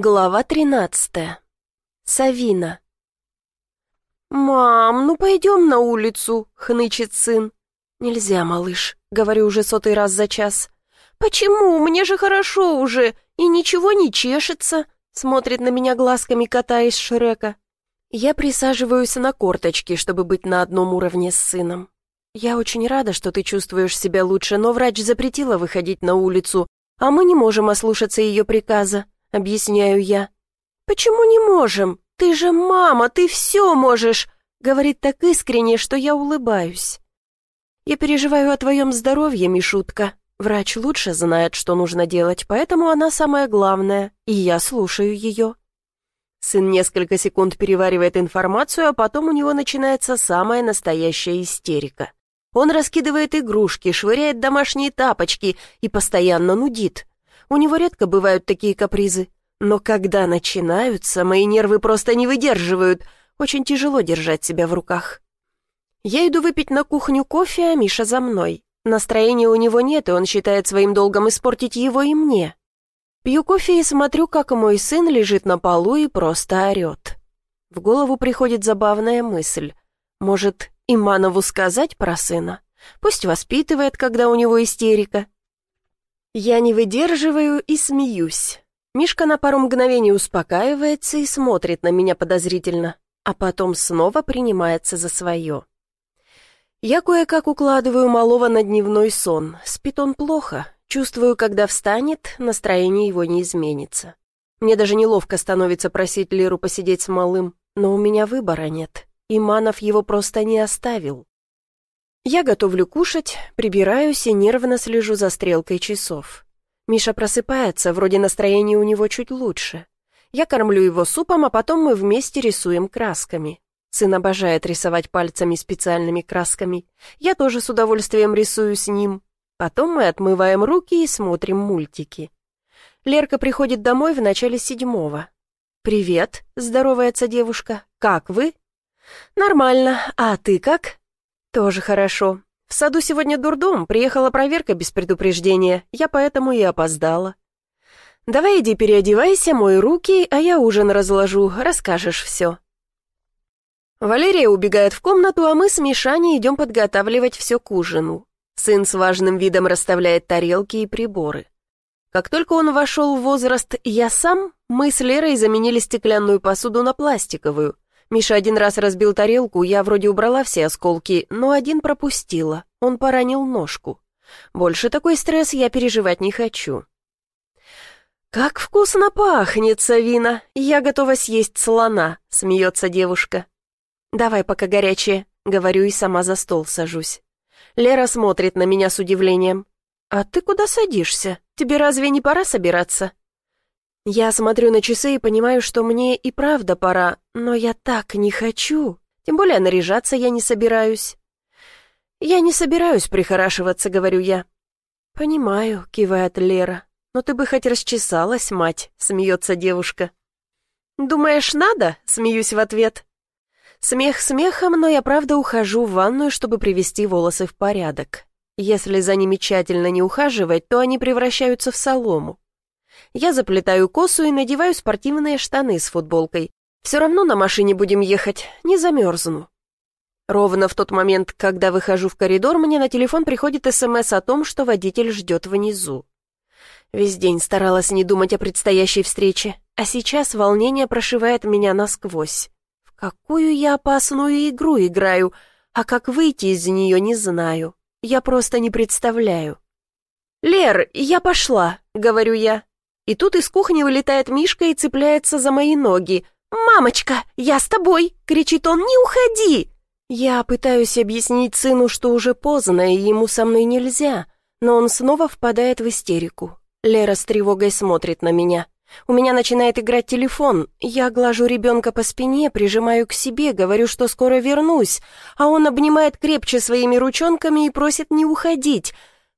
Глава тринадцатая. Савина. «Мам, ну пойдем на улицу», — хнычет сын. «Нельзя, малыш», — говорю уже сотый раз за час. «Почему? Мне же хорошо уже, и ничего не чешется», — смотрит на меня глазками кота из Шрека. Я присаживаюсь на корточки, чтобы быть на одном уровне с сыном. «Я очень рада, что ты чувствуешь себя лучше, но врач запретила выходить на улицу, а мы не можем ослушаться ее приказа», — объясняю я. «Почему не можем? Ты же мама, ты все можешь!» — говорит так искренне, что я улыбаюсь. «Я переживаю о твоем здоровье, Мишутка. Врач лучше знает, что нужно делать, поэтому она самая главная, и я слушаю ее». Сын несколько секунд переваривает информацию, а потом у него начинается самая настоящая истерика. Он раскидывает игрушки, швыряет домашние тапочки и постоянно нудит. У него редко бывают такие капризы. Но когда начинаются, мои нервы просто не выдерживают. Очень тяжело держать себя в руках. Я иду выпить на кухню кофе, а Миша за мной. Настроения у него нет, и он считает своим долгом испортить его и мне. Пью кофе и смотрю, как мой сын лежит на полу и просто орет. В голову приходит забавная мысль. Может, Иманову сказать про сына? Пусть воспитывает, когда у него истерика. Я не выдерживаю и смеюсь. Мишка на пару мгновений успокаивается и смотрит на меня подозрительно, а потом снова принимается за свое. Я кое-как укладываю малого на дневной сон. Спит он плохо, Чувствую, когда встанет, настроение его не изменится. Мне даже неловко становится просить Леру посидеть с малым, но у меня выбора нет. Иманов его просто не оставил. Я готовлю кушать, прибираюсь и нервно слежу за стрелкой часов. Миша просыпается, вроде настроение у него чуть лучше. Я кормлю его супом, а потом мы вместе рисуем красками. Сын обожает рисовать пальцами специальными красками. Я тоже с удовольствием рисую с ним, Потом мы отмываем руки и смотрим мультики. Лерка приходит домой в начале седьмого. «Привет», — здоровается девушка. «Как вы?» «Нормально. А ты как?» «Тоже хорошо. В саду сегодня дурдом, приехала проверка без предупреждения, я поэтому и опоздала». «Давай иди переодевайся, мой руки, а я ужин разложу, расскажешь все». Валерия убегает в комнату, а мы с Мишаней идем подготавливать все к ужину. Сын с важным видом расставляет тарелки и приборы. Как только он вошел в возраст «я сам», мы с Лерой заменили стеклянную посуду на пластиковую. Миша один раз разбил тарелку, я вроде убрала все осколки, но один пропустила. Он поранил ножку. Больше такой стресс я переживать не хочу. «Как вкусно пахнет, Савина! Я готова съесть слона», — смеется девушка. «Давай пока горячее», — говорю и сама за стол сажусь. Лера смотрит на меня с удивлением. «А ты куда садишься? Тебе разве не пора собираться?» Я смотрю на часы и понимаю, что мне и правда пора, но я так не хочу. Тем более наряжаться я не собираюсь. «Я не собираюсь прихорашиваться», — говорю я. «Понимаю», — кивает Лера. «Но ты бы хоть расчесалась, мать», — смеется девушка. «Думаешь, надо?» — смеюсь в ответ. Смех смехом, но я правда ухожу в ванную, чтобы привести волосы в порядок. Если за ними тщательно не ухаживать, то они превращаются в солому. Я заплетаю косу и надеваю спортивные штаны с футболкой. Все равно на машине будем ехать, не замерзну. Ровно в тот момент, когда выхожу в коридор, мне на телефон приходит СМС о том, что водитель ждет внизу. Весь день старалась не думать о предстоящей встрече, а сейчас волнение прошивает меня насквозь. Какую я опасную игру играю, а как выйти из нее не знаю. Я просто не представляю. «Лер, я пошла», — говорю я. И тут из кухни вылетает Мишка и цепляется за мои ноги. «Мамочка, я с тобой!» — кричит он. «Не уходи!» Я пытаюсь объяснить сыну, что уже поздно, и ему со мной нельзя, но он снова впадает в истерику. Лера с тревогой смотрит на меня. У меня начинает играть телефон. Я глажу ребенка по спине, прижимаю к себе, говорю, что скоро вернусь, а он обнимает крепче своими ручонками и просит не уходить.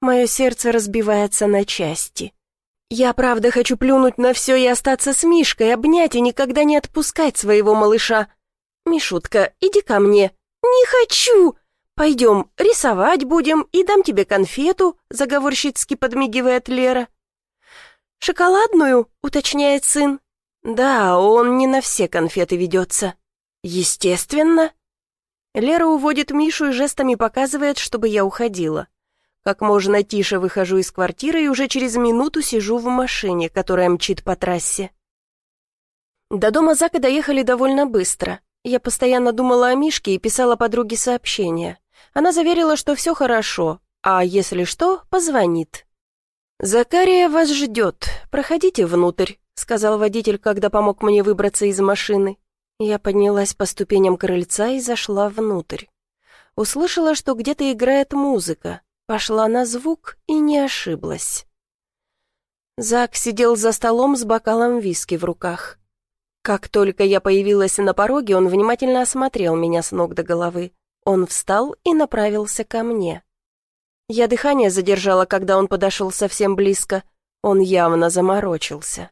Мое сердце разбивается на части. Я правда хочу плюнуть на все и остаться с Мишкой, обнять и никогда не отпускать своего малыша. «Мишутка, иди ко мне». «Не хочу!» «Пойдем, рисовать будем и дам тебе конфету», заговорщицки подмигивает Лера. «Шоколадную?» — уточняет сын. Да, он не на все конфеты ведется. Естественно. Лера уводит Мишу и жестами показывает, чтобы я уходила. Как можно тише выхожу из квартиры и уже через минуту сижу в машине, которая мчит по трассе. До дома Зака доехали довольно быстро. Я постоянно думала о Мишке и писала подруге сообщения. Она заверила, что все хорошо, а если что, позвонит. «Закария вас ждет. Проходите внутрь», — сказал водитель, когда помог мне выбраться из машины. Я поднялась по ступеням крыльца и зашла внутрь. Услышала, что где-то играет музыка. Пошла на звук и не ошиблась. Зак сидел за столом с бокалом виски в руках. Как только я появилась на пороге, он внимательно осмотрел меня с ног до головы. Он встал и направился ко мне. Я дыхание задержала, когда он подошел совсем близко. Он явно заморочился.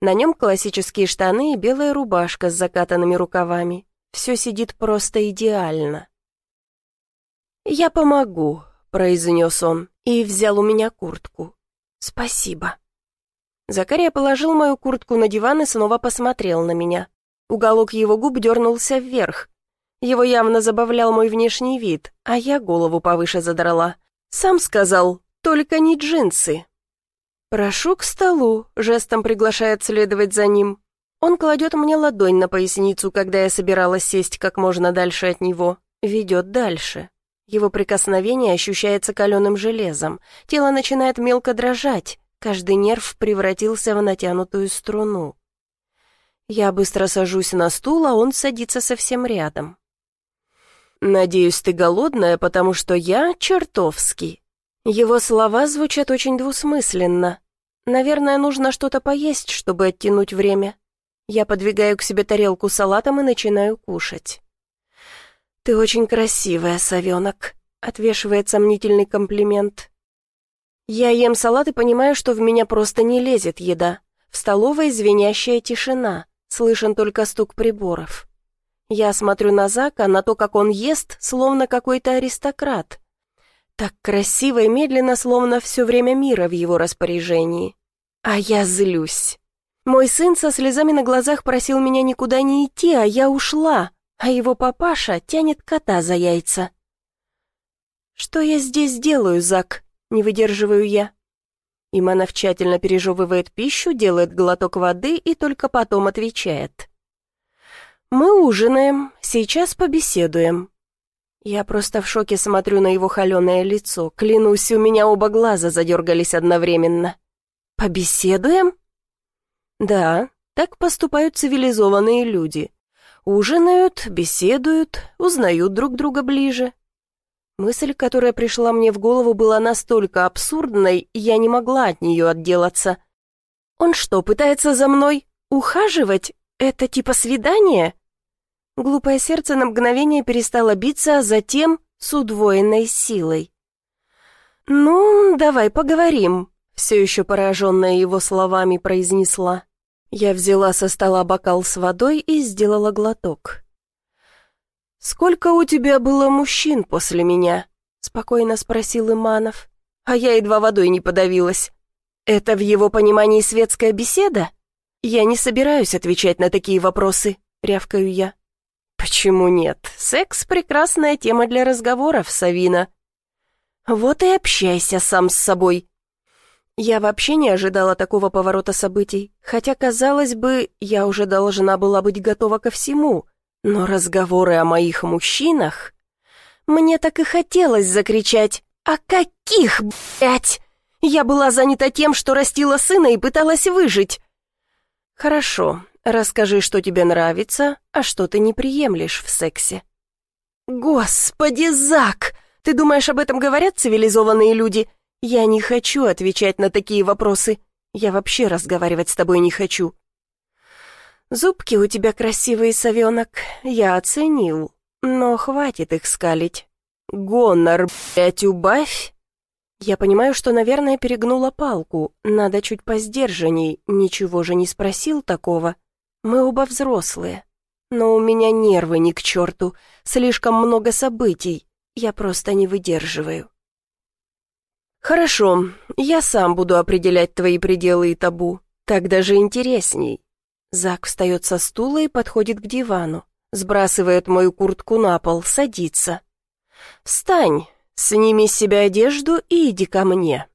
На нем классические штаны и белая рубашка с закатанными рукавами. Все сидит просто идеально. «Я помогу», — произнес он и взял у меня куртку. «Спасибо». Закария положил мою куртку на диван и снова посмотрел на меня. Уголок его губ дернулся вверх. Его явно забавлял мой внешний вид, а я голову повыше задрала. Сам сказал, только не джинсы. «Прошу к столу», — жестом приглашает следовать за ним. Он кладет мне ладонь на поясницу, когда я собиралась сесть как можно дальше от него. Ведет дальше. Его прикосновение ощущается каленым железом. Тело начинает мелко дрожать. Каждый нерв превратился в натянутую струну. Я быстро сажусь на стул, а он садится совсем рядом. «Надеюсь, ты голодная, потому что я чертовски». Его слова звучат очень двусмысленно. Наверное, нужно что-то поесть, чтобы оттянуть время. Я подвигаю к себе тарелку салатом и начинаю кушать. «Ты очень красивая, совенок», — отвешивает сомнительный комплимент. Я ем салат и понимаю, что в меня просто не лезет еда. В столовой звенящая тишина, слышен только стук приборов. Я смотрю на Зака, на то, как он ест, словно какой-то аристократ. Так красиво и медленно, словно все время мира в его распоряжении. А я злюсь. Мой сын со слезами на глазах просил меня никуда не идти, а я ушла, а его папаша тянет кота за яйца. «Что я здесь делаю, Зак?» Не выдерживаю я. Иманов тщательно пережевывает пищу, делает глоток воды и только потом отвечает. «Мы ужинаем, сейчас побеседуем». Я просто в шоке смотрю на его холеное лицо. Клянусь, у меня оба глаза задергались одновременно. «Побеседуем?» «Да, так поступают цивилизованные люди. Ужинают, беседуют, узнают друг друга ближе. Мысль, которая пришла мне в голову, была настолько абсурдной, я не могла от нее отделаться. «Он что, пытается за мной ухаживать? Это типа свидание?» Глупое сердце на мгновение перестало биться, а затем с удвоенной силой. «Ну, давай поговорим», — все еще пораженная его словами произнесла. Я взяла со стола бокал с водой и сделала глоток. «Сколько у тебя было мужчин после меня?» — спокойно спросил Иманов. А я едва водой не подавилась. «Это в его понимании светская беседа?» «Я не собираюсь отвечать на такие вопросы», — рявкаю я. «Почему нет? Секс — прекрасная тема для разговоров, Савина». «Вот и общайся сам с собой». Я вообще не ожидала такого поворота событий, хотя, казалось бы, я уже должна была быть готова ко всему — но разговоры о моих мужчинах... Мне так и хотелось закричать «А каких, блядь?» Я была занята тем, что растила сына и пыталась выжить. «Хорошо, расскажи, что тебе нравится, а что ты не приемлешь в сексе». «Господи, Зак! Ты думаешь, об этом говорят цивилизованные люди? Я не хочу отвечать на такие вопросы. Я вообще разговаривать с тобой не хочу. «Зубки у тебя красивые, совенок, я оценил, но хватит их скалить. Гонор, блядь, убавь!» Я понимаю, что, наверное, перегнула палку, надо чуть посдержанней, ничего же не спросил такого. Мы оба взрослые. Но у меня нервы ни к черту, слишком много событий, я просто не выдерживаю. «Хорошо, я сам буду определять твои пределы и табу, так даже интересней. Зак встает со стула и подходит к дивану. Сбрасывает мою куртку на пол, садится. «Встань, сними с себя одежду и иди ко мне».